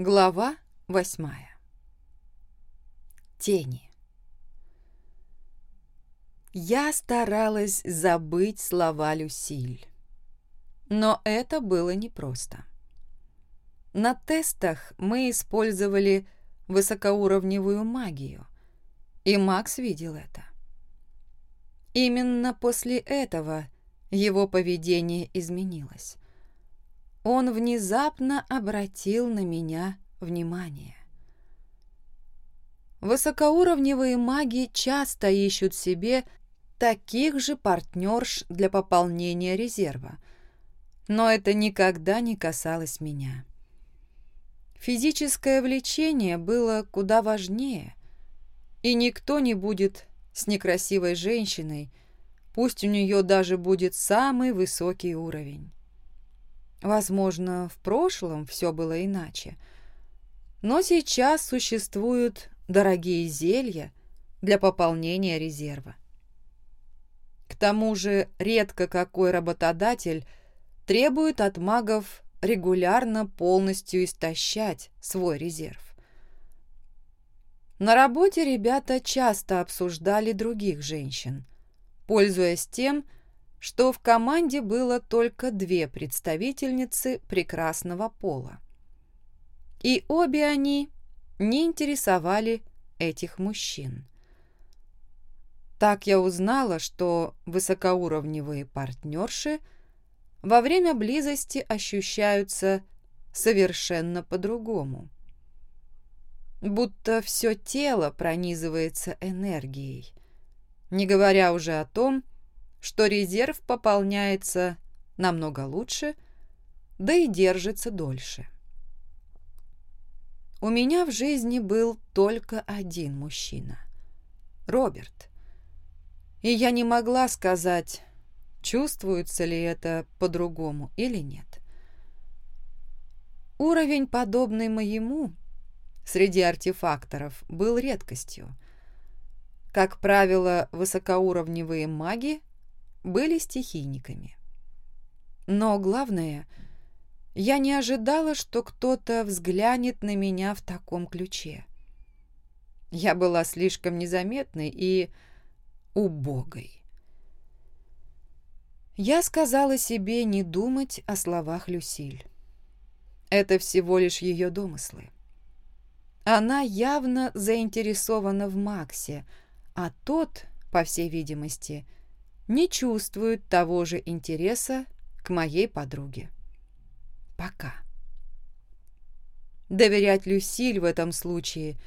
Глава восьмая. Тени. Я старалась забыть слова Люсиль. Но это было непросто. На тестах мы использовали высокоуровневую магию, и Макс видел это. Именно после этого его поведение изменилось. Он внезапно обратил на меня внимание. Высокоуровневые маги часто ищут себе таких же партнерш для пополнения резерва, но это никогда не касалось меня. Физическое влечение было куда важнее, и никто не будет с некрасивой женщиной, пусть у нее даже будет самый высокий уровень. Возможно, в прошлом все было иначе, но сейчас существуют дорогие зелья для пополнения резерва. К тому же редко какой работодатель требует от магов регулярно полностью истощать свой резерв. На работе ребята часто обсуждали других женщин, пользуясь тем, что в команде было только две представительницы прекрасного пола. И обе они не интересовали этих мужчин. Так я узнала, что высокоуровневые партнерши – во время близости ощущаются совершенно по-другому. Будто все тело пронизывается энергией, не говоря уже о том, что резерв пополняется намного лучше, да и держится дольше. У меня в жизни был только один мужчина – Роберт. И я не могла сказать, чувствуется ли это по-другому или нет. Уровень, подобный моему, среди артефакторов был редкостью. Как правило, высокоуровневые маги были стихийниками. Но главное, я не ожидала, что кто-то взглянет на меня в таком ключе. Я была слишком незаметной и убогой. Я сказала себе не думать о словах Люсиль. Это всего лишь ее домыслы. Она явно заинтересована в Максе, а тот, по всей видимости, не чувствует того же интереса к моей подруге. Пока. Доверять Люсиль в этом случае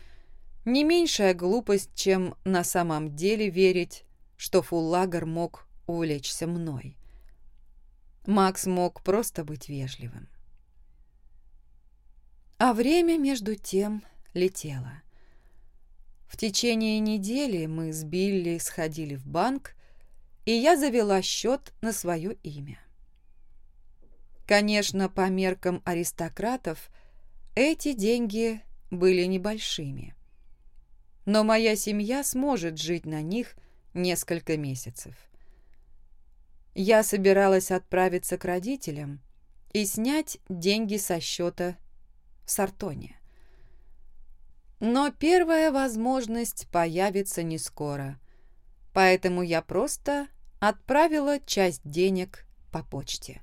не меньшая глупость, чем на самом деле верить, что Фуллагер мог увлечься мной. Макс мог просто быть вежливым. А время, между тем, летело. В течение недели мы с Билли сходили в банк, и я завела счет на свое имя. Конечно, по меркам аристократов эти деньги были небольшими. Но моя семья сможет жить на них несколько месяцев я собиралась отправиться к родителям и снять деньги со счета в Сартоне. Но первая возможность появится не скоро, поэтому я просто отправила часть денег по почте.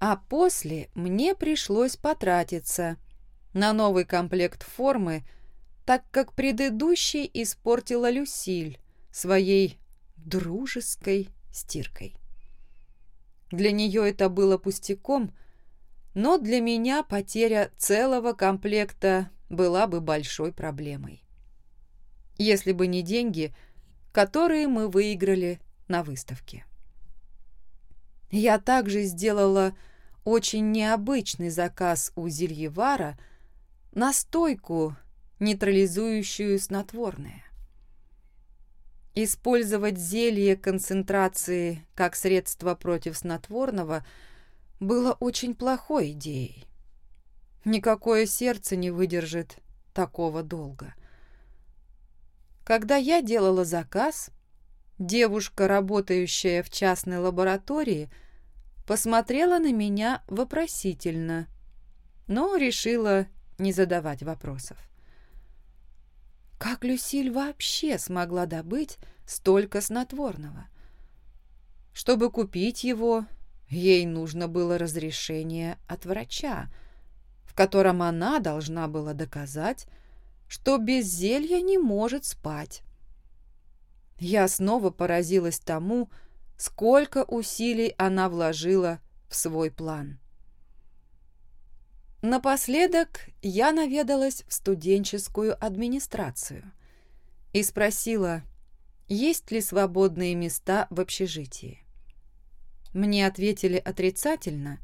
А после мне пришлось потратиться на новый комплект формы, так как предыдущий испортила Люсиль своей дружеской стиркой. Для нее это было пустяком, но для меня потеря целого комплекта была бы большой проблемой. Если бы не деньги, которые мы выиграли на выставке. Я также сделала очень необычный заказ у Зельевара на стойку, нейтрализующую снотворное. Использовать зелье концентрации как средство против снотворного было очень плохой идеей. Никакое сердце не выдержит такого долга. Когда я делала заказ, девушка, работающая в частной лаборатории, посмотрела на меня вопросительно но решила не задавать вопросов. Как Люсиль вообще смогла добыть столько снотворного? Чтобы купить его, ей нужно было разрешение от врача, в котором она должна была доказать, что без зелья не может спать. Я снова поразилась тому, сколько усилий она вложила в свой план. Напоследок я наведалась в студенческую администрацию и спросила, есть ли свободные места в общежитии. Мне ответили отрицательно,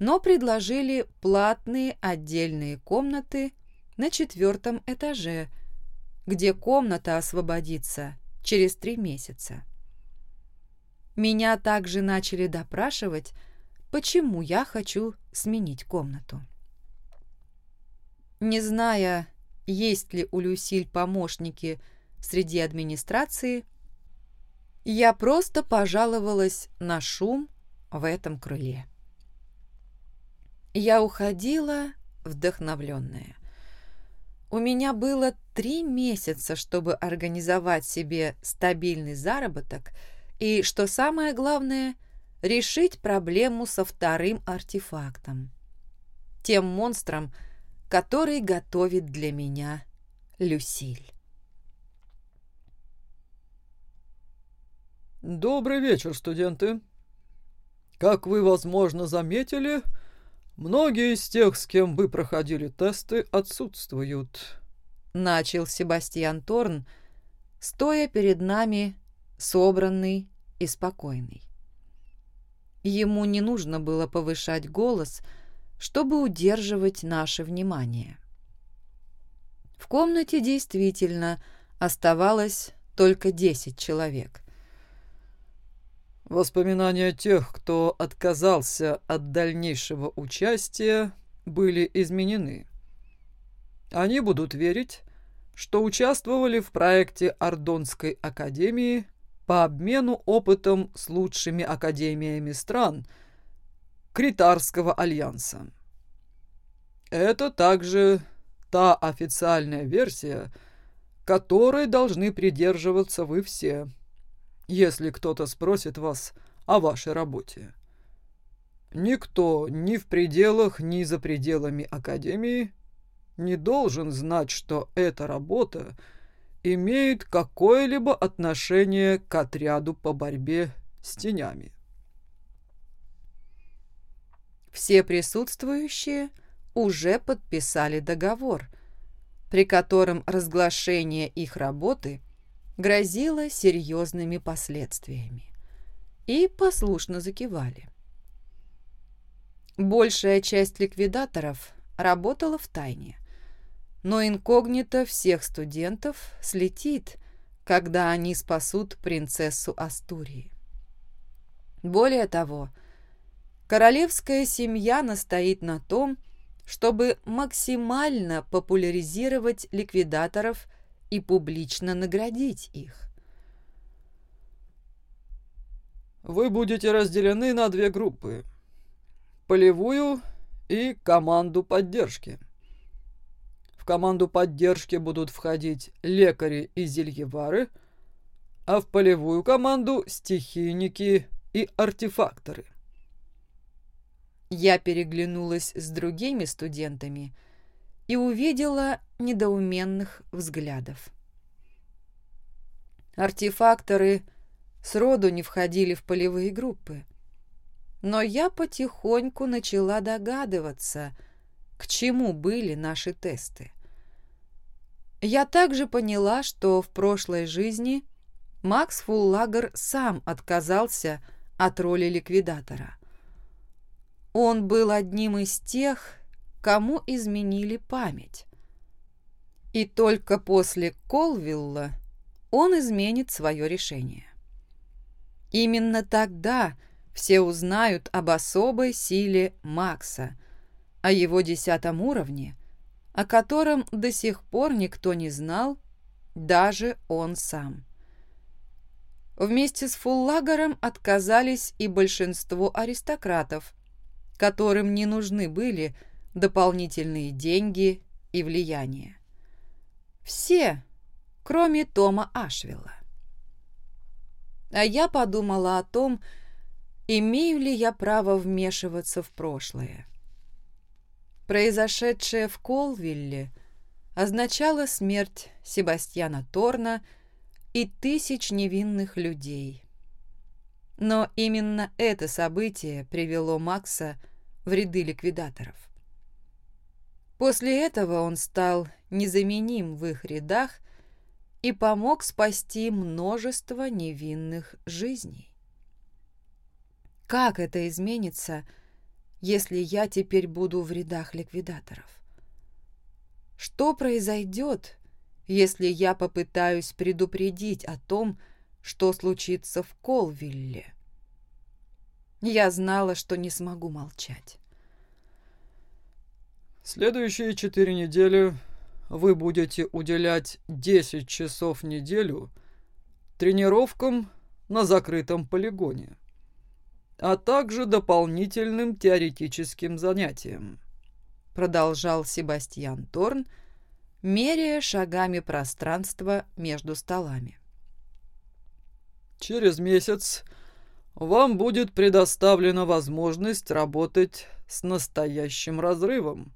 но предложили платные отдельные комнаты на четвертом этаже, где комната освободится через три месяца. Меня также начали допрашивать, почему я хочу сменить комнату. Не зная, есть ли у Люсиль помощники среди администрации, я просто пожаловалась на шум в этом крыле. Я уходила вдохновленная. У меня было три месяца, чтобы организовать себе стабильный заработок и, что самое главное, решить проблему со вторым артефактом. Тем монстром, который готовит для меня Люсиль. Добрый вечер, студенты. Как вы, возможно, заметили, многие из тех, с кем вы проходили тесты, отсутствуют. Начал Себастьян Торн, стоя перед нами, собранный и спокойный. Ему не нужно было повышать голос, чтобы удерживать наше внимание. В комнате действительно оставалось только десять человек. Воспоминания тех, кто отказался от дальнейшего участия, были изменены. Они будут верить, что участвовали в проекте Ордонской академии по обмену опытом с лучшими академиями стран Критарского альянса. Это также та официальная версия, которой должны придерживаться вы все – если кто-то спросит вас о вашей работе. Никто ни в пределах, ни за пределами Академии не должен знать, что эта работа имеет какое-либо отношение к отряду по борьбе с тенями. Все присутствующие уже подписали договор, при котором разглашение их работы – грозило серьезными последствиями. И послушно закивали. Большая часть ликвидаторов работала в тайне, но инкогнито всех студентов слетит, когда они спасут принцессу Астурии. Более того, королевская семья настоит на том, чтобы максимально популяризировать ликвидаторов и публично наградить их. Вы будете разделены на две группы. Полевую и команду поддержки. В команду поддержки будут входить лекари и зельевары, а в полевую команду стихийники и артефакторы. Я переглянулась с другими студентами – и увидела недоуменных взглядов. Артефакторы сроду не входили в полевые группы, но я потихоньку начала догадываться, к чему были наши тесты. Я также поняла, что в прошлой жизни Макс Фуллагер сам отказался от роли ликвидатора. Он был одним из тех, кому изменили память. И только после Колвилла он изменит свое решение. Именно тогда все узнают об особой силе Макса, о его десятом уровне, о котором до сих пор никто не знал, даже он сам. Вместе с Фуллагером отказались и большинство аристократов, которым не нужны были дополнительные деньги и влияние. Все, кроме Тома Ашвилла. А я подумала о том, имею ли я право вмешиваться в прошлое. Произошедшее в Колвилле означало смерть Себастьяна Торна и тысяч невинных людей. Но именно это событие привело Макса в ряды ликвидаторов. После этого он стал незаменим в их рядах и помог спасти множество невинных жизней. Как это изменится, если я теперь буду в рядах ликвидаторов? Что произойдет, если я попытаюсь предупредить о том, что случится в Колвилле? Я знала, что не смогу молчать. Следующие четыре недели вы будете уделять 10 часов в неделю тренировкам на закрытом полигоне, а также дополнительным теоретическим занятиям. Продолжал Себастьян Торн, меряя шагами пространство между столами. Через месяц вам будет предоставлена возможность работать с настоящим разрывом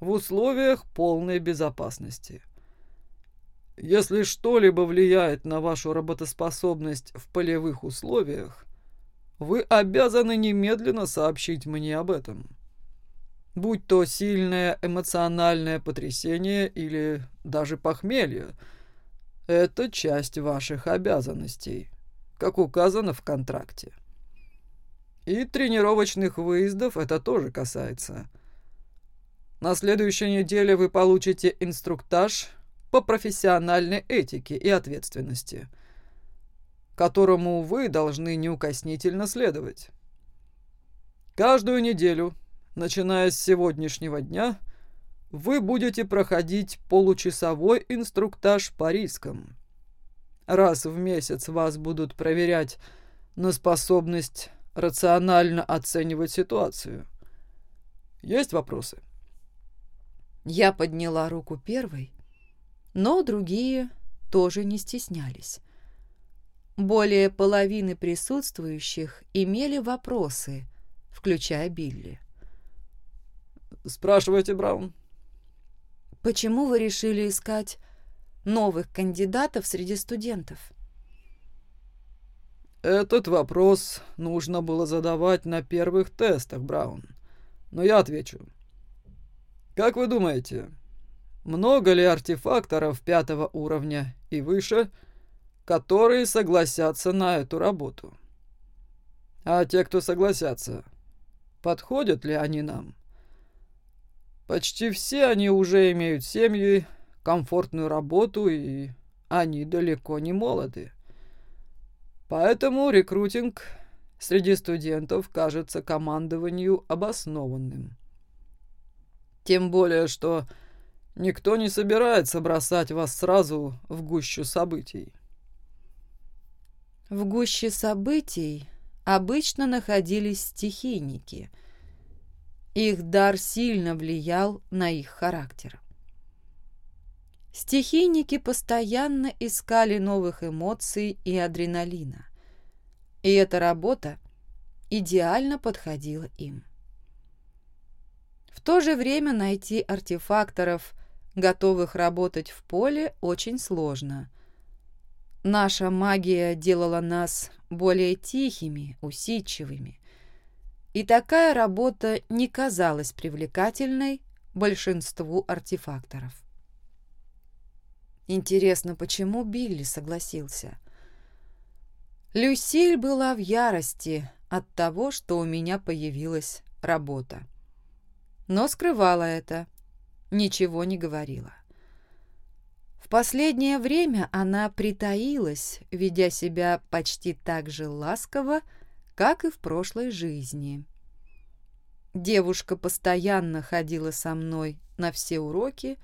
в условиях полной безопасности. Если что-либо влияет на вашу работоспособность в полевых условиях, вы обязаны немедленно сообщить мне об этом. Будь то сильное эмоциональное потрясение или даже похмелье, это часть ваших обязанностей, как указано в контракте. И тренировочных выездов это тоже касается. На следующей неделе вы получите инструктаж по профессиональной этике и ответственности, которому вы должны неукоснительно следовать. Каждую неделю, начиная с сегодняшнего дня, вы будете проходить получасовой инструктаж по рискам. Раз в месяц вас будут проверять на способность рационально оценивать ситуацию. Есть вопросы? Я подняла руку первой, но другие тоже не стеснялись. Более половины присутствующих имели вопросы, включая Билли. «Спрашивайте, Браун». «Почему вы решили искать новых кандидатов среди студентов?» «Этот вопрос нужно было задавать на первых тестах, Браун. Но я отвечу. Как вы думаете, много ли артефакторов пятого уровня и выше, которые согласятся на эту работу? А те, кто согласятся, подходят ли они нам? Почти все они уже имеют семьи, комфортную работу, и они далеко не молоды. Поэтому рекрутинг среди студентов кажется командованию обоснованным. Тем более, что никто не собирается бросать вас сразу в гущу событий. В гуще событий обычно находились стихийники. Их дар сильно влиял на их характер. Стихийники постоянно искали новых эмоций и адреналина. И эта работа идеально подходила им. В то же время найти артефакторов, готовых работать в поле, очень сложно. Наша магия делала нас более тихими, усидчивыми. И такая работа не казалась привлекательной большинству артефакторов. Интересно, почему Билли согласился? Люсиль была в ярости от того, что у меня появилась работа но скрывала это, ничего не говорила. В последнее время она притаилась, ведя себя почти так же ласково, как и в прошлой жизни. Девушка постоянно ходила со мной на все уроки,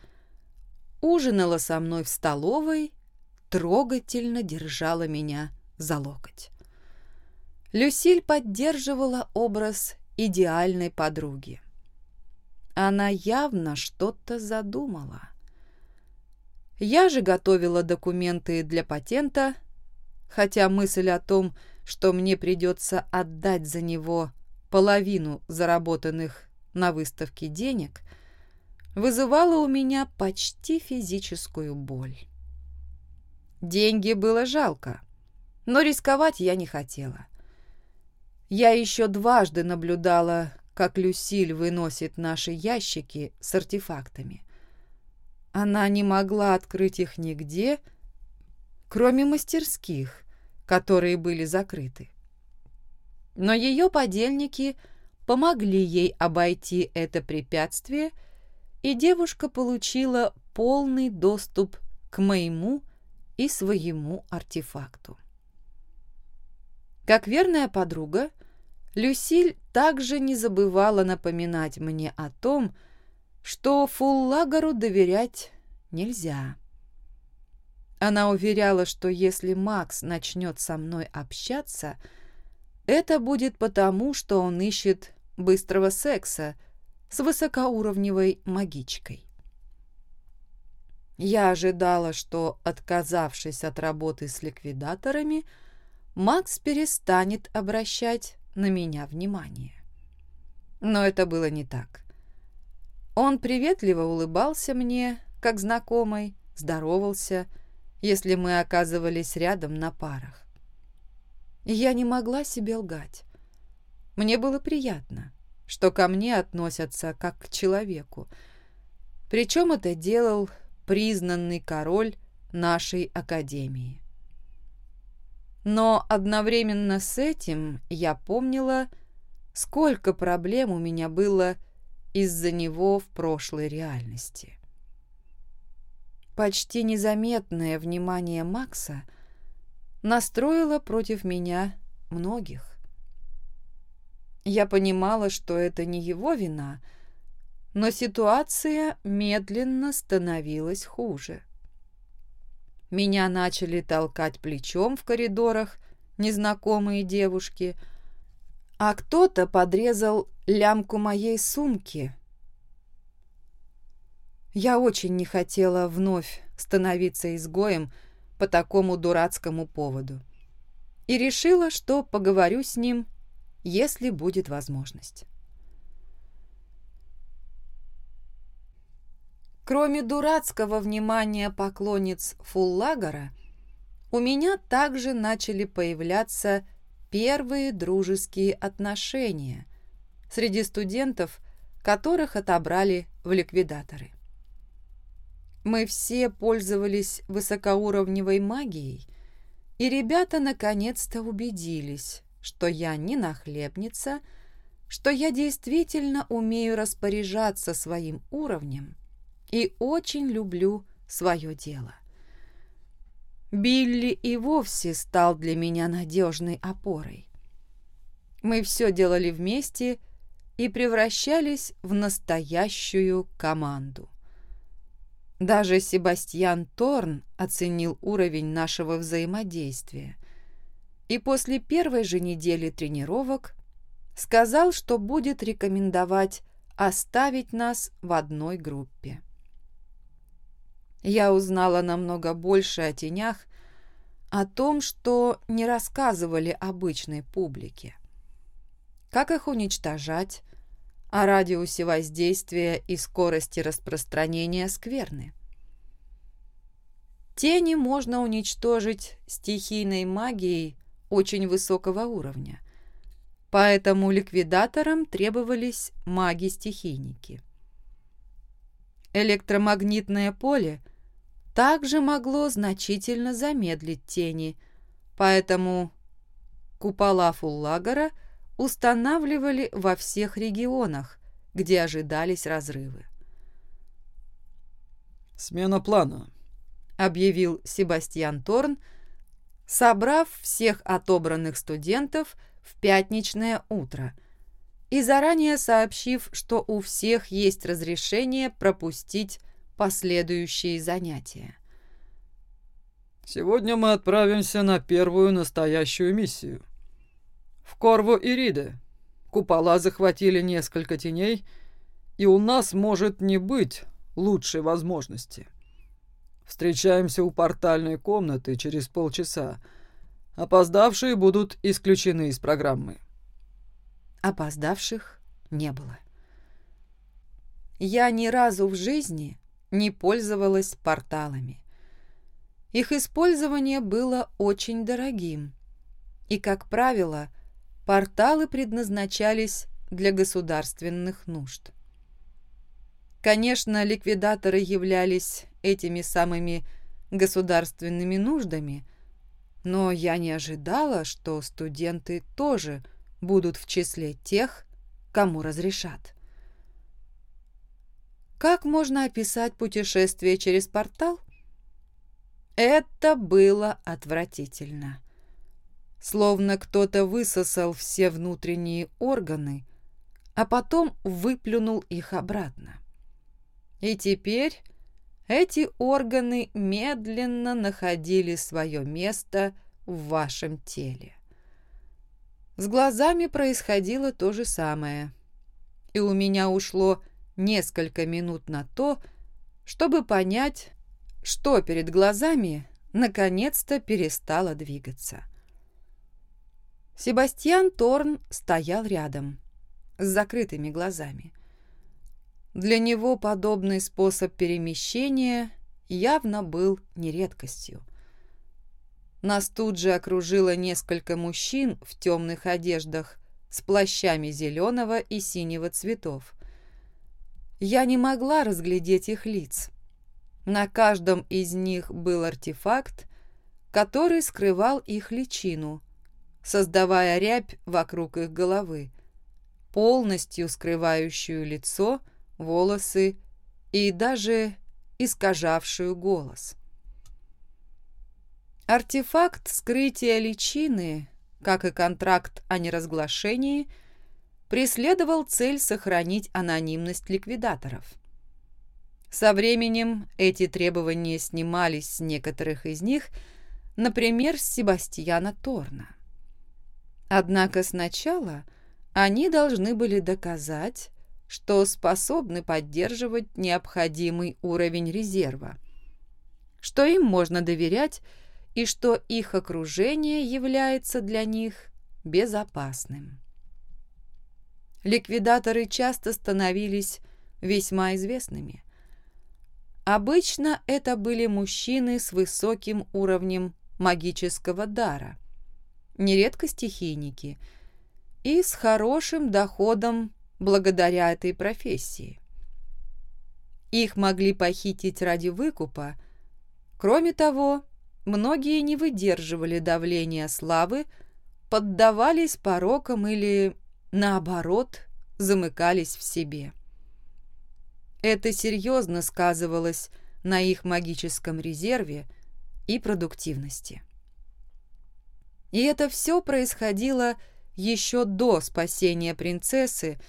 ужинала со мной в столовой, трогательно держала меня за локоть. Люсиль поддерживала образ идеальной подруги. Она явно что-то задумала. Я же готовила документы для патента, хотя мысль о том, что мне придется отдать за него половину заработанных на выставке денег, вызывала у меня почти физическую боль. Деньги было жалко, но рисковать я не хотела. Я еще дважды наблюдала, как Люсиль выносит наши ящики с артефактами. Она не могла открыть их нигде, кроме мастерских, которые были закрыты. Но ее подельники помогли ей обойти это препятствие, и девушка получила полный доступ к моему и своему артефакту. Как верная подруга, Люсиль также не забывала напоминать мне о том, что Фуллагору доверять нельзя. Она уверяла, что если Макс начнет со мной общаться, это будет потому, что он ищет быстрого секса с высокоуровневой магичкой. Я ожидала, что, отказавшись от работы с ликвидаторами, Макс перестанет обращать на меня внимание. Но это было не так. Он приветливо улыбался мне, как знакомый, здоровался, если мы оказывались рядом на парах. Я не могла себе лгать. Мне было приятно, что ко мне относятся как к человеку. Причем это делал признанный король нашей академии. Но одновременно с этим я помнила, сколько проблем у меня было из-за него в прошлой реальности. Почти незаметное внимание Макса настроило против меня многих. Я понимала, что это не его вина, но ситуация медленно становилась хуже. Меня начали толкать плечом в коридорах незнакомые девушки, а кто-то подрезал лямку моей сумки. Я очень не хотела вновь становиться изгоем по такому дурацкому поводу и решила, что поговорю с ним, если будет возможность. Кроме дурацкого внимания поклонниц Фуллагора, у меня также начали появляться первые дружеские отношения среди студентов, которых отобрали в ликвидаторы. Мы все пользовались высокоуровневой магией, и ребята наконец-то убедились, что я не нахлебница, что я действительно умею распоряжаться своим уровнем и очень люблю свое дело. Билли и вовсе стал для меня надежной опорой. Мы все делали вместе и превращались в настоящую команду. Даже Себастьян Торн оценил уровень нашего взаимодействия и после первой же недели тренировок сказал, что будет рекомендовать оставить нас в одной группе я узнала намного больше о тенях, о том, что не рассказывали обычной публике. Как их уничтожать, о радиусе воздействия и скорости распространения скверны. Тени можно уничтожить стихийной магией очень высокого уровня, поэтому ликвидаторам требовались маги-стихийники. Электромагнитное поле – также могло значительно замедлить тени, поэтому купола Фуллагора устанавливали во всех регионах, где ожидались разрывы. «Смена плана», — объявил Себастьян Торн, собрав всех отобранных студентов в пятничное утро и заранее сообщив, что у всех есть разрешение пропустить последующие занятия. «Сегодня мы отправимся на первую настоящую миссию. В Корву Ириде. Купола захватили несколько теней, и у нас может не быть лучшей возможности. Встречаемся у портальной комнаты через полчаса. Опоздавшие будут исключены из программы. Опоздавших не было. Я ни разу в жизни не пользовалась порталами. Их использование было очень дорогим. И, как правило, порталы предназначались для государственных нужд. Конечно, ликвидаторы являлись этими самыми государственными нуждами, но я не ожидала, что студенты тоже будут в числе тех, кому разрешат. Как можно описать путешествие через портал? Это было отвратительно. Словно кто-то высосал все внутренние органы, а потом выплюнул их обратно. И теперь эти органы медленно находили свое место в вашем теле. С глазами происходило то же самое, и у меня ушло несколько минут на то, чтобы понять, что перед глазами наконец-то перестало двигаться. Себастьян Торн стоял рядом, с закрытыми глазами. Для него подобный способ перемещения явно был не редкостью. Нас тут же окружило несколько мужчин в темных одеждах с плащами зеленого и синего цветов. Я не могла разглядеть их лиц. На каждом из них был артефакт, который скрывал их личину, создавая рябь вокруг их головы, полностью скрывающую лицо – волосы и даже искажавшую голос. Артефакт скрытия личины, как и контракт о неразглашении, преследовал цель сохранить анонимность ликвидаторов. Со временем эти требования снимались с некоторых из них, например, с Себастьяна Торна. Однако сначала они должны были доказать, что способны поддерживать необходимый уровень резерва, что им можно доверять и что их окружение является для них безопасным. Ликвидаторы часто становились весьма известными. Обычно это были мужчины с высоким уровнем магического дара, нередко стихийники, и с хорошим доходом благодаря этой профессии. Их могли похитить ради выкупа. Кроме того, многие не выдерживали давления славы, поддавались порокам или, наоборот, замыкались в себе. Это серьезно сказывалось на их магическом резерве и продуктивности. И это все происходило еще до спасения принцессы,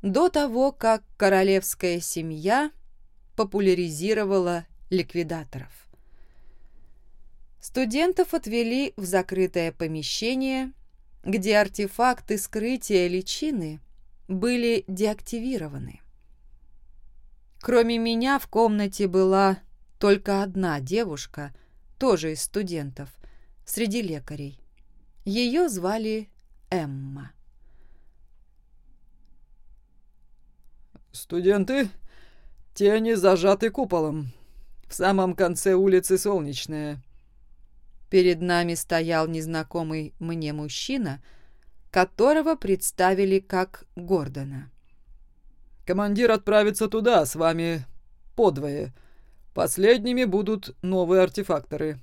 до того, как королевская семья популяризировала ликвидаторов. Студентов отвели в закрытое помещение, где артефакты скрытия личины были деактивированы. Кроме меня в комнате была только одна девушка, тоже из студентов, среди лекарей. Ее звали Эмма. «Студенты, тени зажаты куполом. В самом конце улицы Солнечная». Перед нами стоял незнакомый мне мужчина, которого представили как Гордона. «Командир отправится туда, с вами подвое. Последними будут новые артефакторы.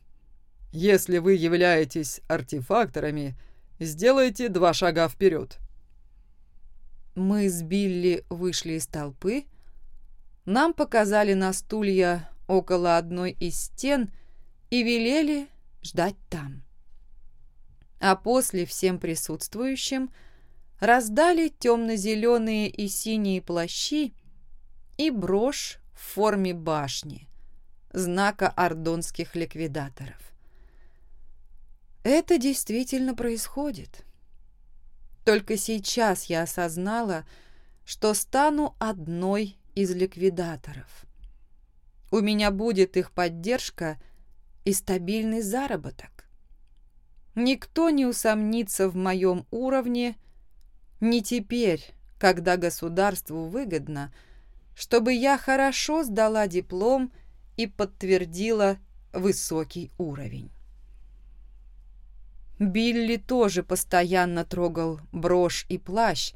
Если вы являетесь артефакторами, сделайте два шага вперед». Мы с Билли вышли из толпы. Нам показали на стулья около одной из стен и велели ждать там. А после всем присутствующим раздали темно-зеленые и синие плащи и брошь в форме башни, знака ордонских ликвидаторов. Это действительно происходит. Только сейчас я осознала, что стану одной из ликвидаторов. У меня будет их поддержка и стабильный заработок. Никто не усомнится в моем уровне, не теперь, когда государству выгодно, чтобы я хорошо сдала диплом и подтвердила высокий уровень. Билли тоже постоянно трогал брошь и плащ,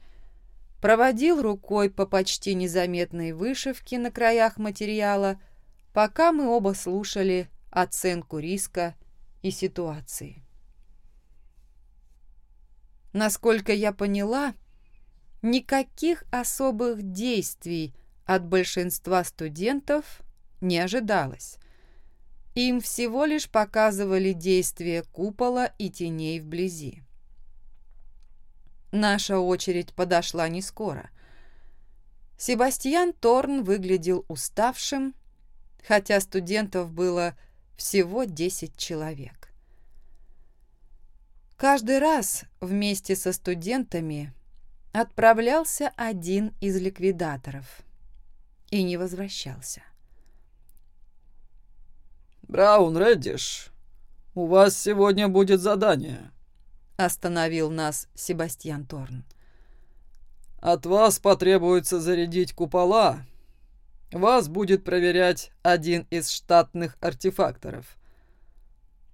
проводил рукой по почти незаметной вышивке на краях материала, пока мы оба слушали оценку риска и ситуации. Насколько я поняла, никаких особых действий от большинства студентов не ожидалось. Им всего лишь показывали действие купола и теней вблизи. Наша очередь подошла не скоро. Себастьян Торн выглядел уставшим, хотя студентов было всего 10 человек. Каждый раз вместе со студентами отправлялся один из ликвидаторов и не возвращался. «Браун Реддиш, у вас сегодня будет задание», — остановил нас Себастьян Торн. «От вас потребуется зарядить купола. Вас будет проверять один из штатных артефакторов.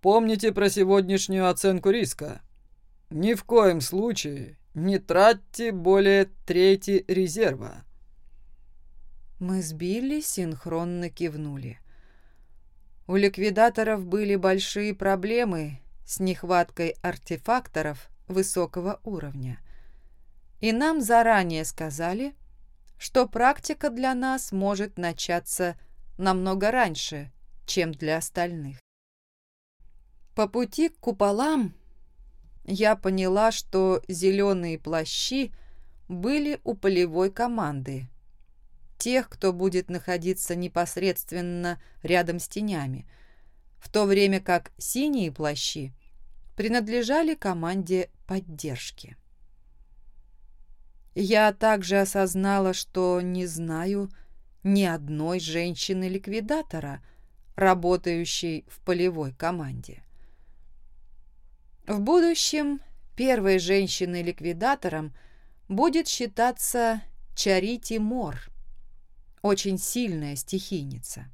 Помните про сегодняшнюю оценку риска. Ни в коем случае не тратьте более трети резерва». Мы с Билли синхронно кивнули. У ликвидаторов были большие проблемы с нехваткой артефакторов высокого уровня. И нам заранее сказали, что практика для нас может начаться намного раньше, чем для остальных. По пути к куполам я поняла, что зеленые плащи были у полевой команды, тех, кто будет находиться непосредственно рядом с тенями, в то время как синие плащи принадлежали команде поддержки. Я также осознала, что не знаю ни одной женщины-ликвидатора, работающей в полевой команде. В будущем первой женщиной-ликвидатором будет считаться Чарити Мор – очень сильная стихийница.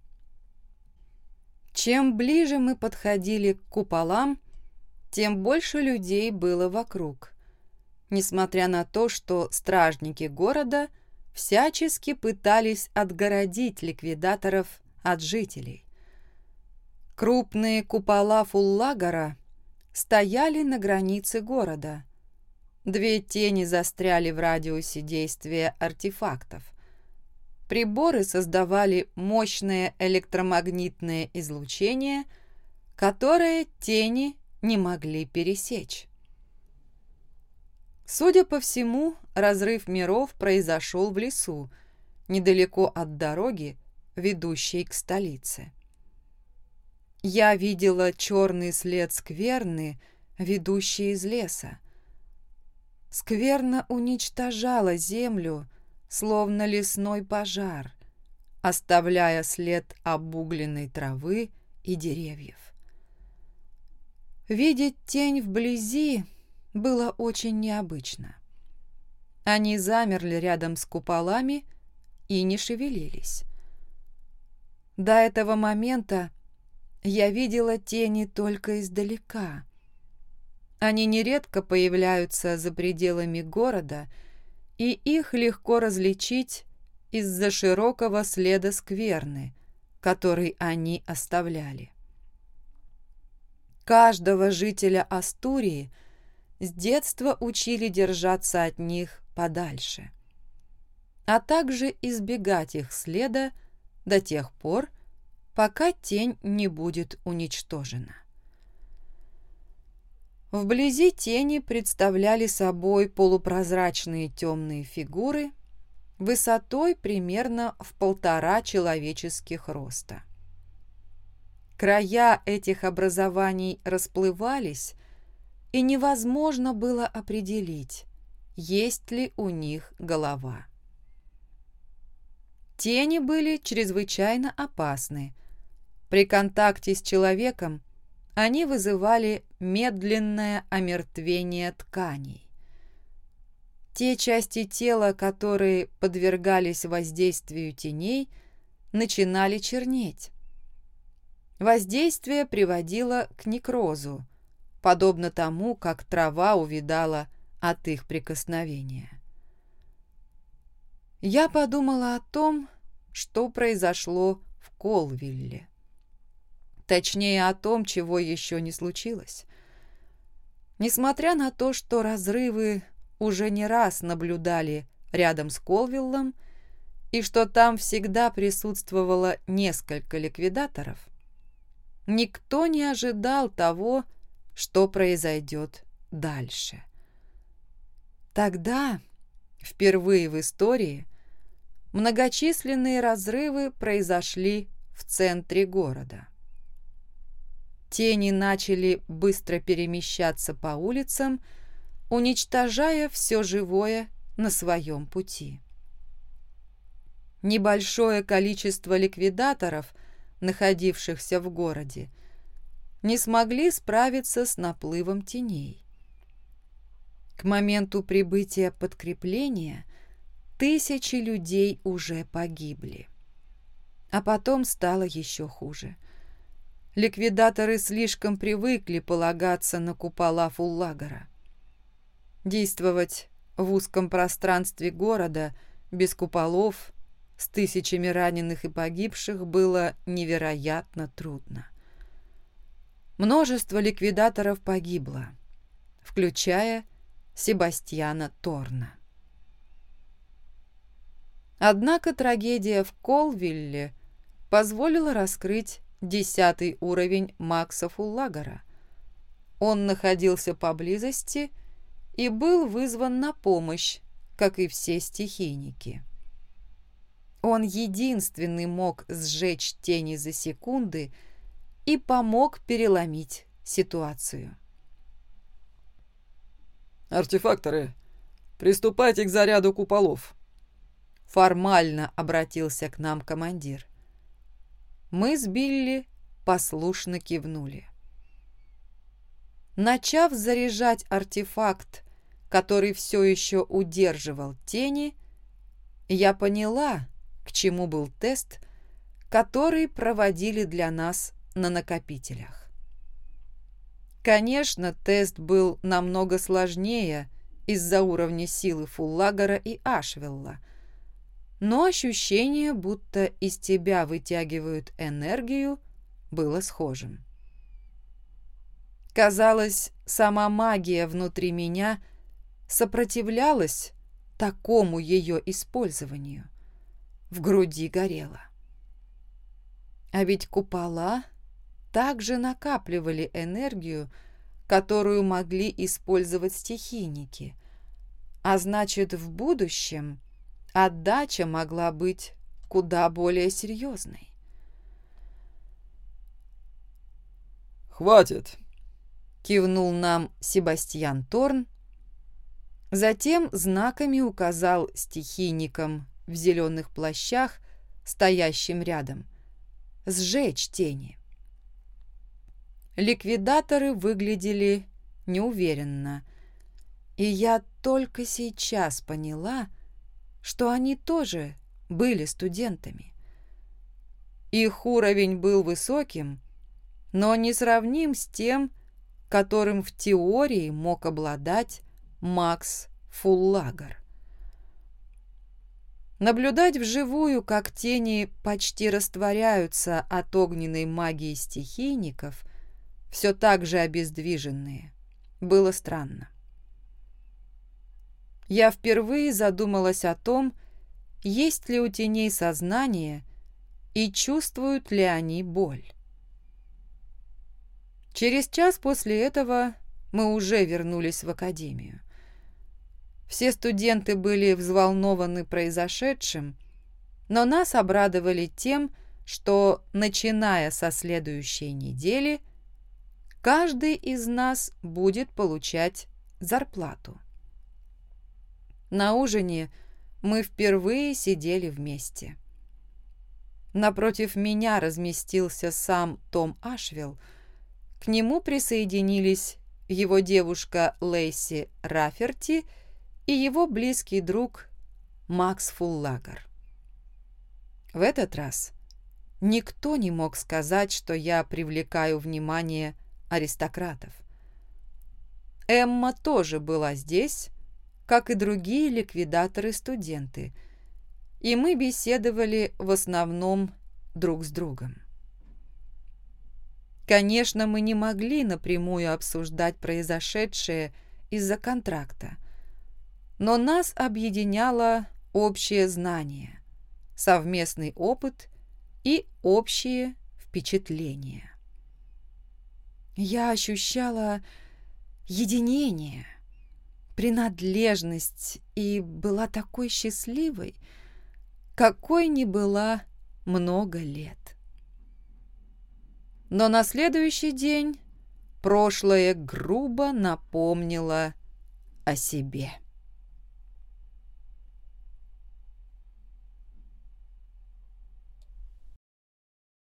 Чем ближе мы подходили к куполам, тем больше людей было вокруг, несмотря на то, что стражники города всячески пытались отгородить ликвидаторов от жителей. Крупные купола Фуллагора стояли на границе города. Две тени застряли в радиусе действия артефактов – приборы создавали мощное электромагнитное излучение, которое тени не могли пересечь. Судя по всему, разрыв миров произошел в лесу, недалеко от дороги, ведущей к столице. Я видела черный след скверны, ведущий из леса. Скверна уничтожала землю, словно лесной пожар, оставляя след обугленной травы и деревьев. Видеть тень вблизи было очень необычно. Они замерли рядом с куполами и не шевелились. До этого момента я видела тени только издалека. Они нередко появляются за пределами города и, их легко различить из-за широкого следа скверны, который они оставляли. Каждого жителя Астурии с детства учили держаться от них подальше, а также избегать их следа до тех пор, пока тень не будет уничтожена. Вблизи тени представляли собой полупрозрачные темные фигуры высотой примерно в полтора человеческих роста. Края этих образований расплывались, и невозможно было определить, есть ли у них голова. Тени были чрезвычайно опасны. При контакте с человеком они вызывали медленное омертвение тканей. Те части тела, которые подвергались воздействию теней, начинали чернеть. Воздействие приводило к некрозу, подобно тому, как трава увидала от их прикосновения. Я подумала о том, что произошло в Колвилле. Точнее, о том, чего еще не случилось. Несмотря на то, что разрывы уже не раз наблюдали рядом с Колвиллом, и что там всегда присутствовало несколько ликвидаторов, никто не ожидал того, что произойдет дальше. Тогда, впервые в истории, многочисленные разрывы произошли в центре города. Тени начали быстро перемещаться по улицам, уничтожая все живое на своем пути. Небольшое количество ликвидаторов, находившихся в городе, не смогли справиться с наплывом теней. К моменту прибытия подкрепления тысячи людей уже погибли. А потом стало еще хуже. Ликвидаторы слишком привыкли полагаться на купола Фуллагера. Действовать в узком пространстве города без куполов с тысячами раненых и погибших было невероятно трудно. Множество ликвидаторов погибло, включая Себастьяна Торна. Однако трагедия в Колвилле позволила раскрыть десятый уровень Макса Фуллагера. Он находился поблизости и был вызван на помощь, как и все стихийники. Он единственный мог сжечь тени за секунды и помог переломить ситуацию. «Артефакторы, приступайте к заряду куполов», — формально обратился к нам командир. Мы с Билли послушно кивнули. Начав заряжать артефакт, который все еще удерживал тени, я поняла, к чему был тест, который проводили для нас на накопителях. Конечно, тест был намного сложнее из-за уровня силы Фуллагера и Ашвелла, но ощущение, будто из тебя вытягивают энергию, было схожим. Казалось, сама магия внутри меня сопротивлялась такому ее использованию. В груди горело. А ведь купола также накапливали энергию, которую могли использовать стихийники. А значит, в будущем отдача могла быть куда более серьезной. «Хватит!» — кивнул нам Себастьян Торн. Затем знаками указал стихийникам в зеленых плащах, стоящим рядом, сжечь тени. Ликвидаторы выглядели неуверенно, и я только сейчас поняла, что они тоже были студентами. Их уровень был высоким, но не сравним с тем, которым в теории мог обладать Макс Фуллагер. Наблюдать вживую, как тени почти растворяются от огненной магии стихийников, все так же обездвиженные. Было странно. Я впервые задумалась о том, есть ли у теней сознание и чувствуют ли они боль. Через час после этого мы уже вернулись в академию. Все студенты были взволнованы произошедшим, но нас обрадовали тем, что, начиная со следующей недели, каждый из нас будет получать зарплату. На ужине мы впервые сидели вместе. напротив меня разместился сам Том Ашвилл, к нему присоединились его девушка Лейси Раферти и его близкий друг Макс Фуллагер. В этот раз никто не мог сказать, что я привлекаю внимание аристократов. Эмма тоже была здесь, как и другие ликвидаторы-студенты, и мы беседовали в основном друг с другом. Конечно, мы не могли напрямую обсуждать произошедшее из-за контракта, но нас объединяло общее знание, совместный опыт и общие впечатления. Я ощущала единение, принадлежность и была такой счастливой, какой не была много лет. Но на следующий день прошлое грубо напомнило о себе.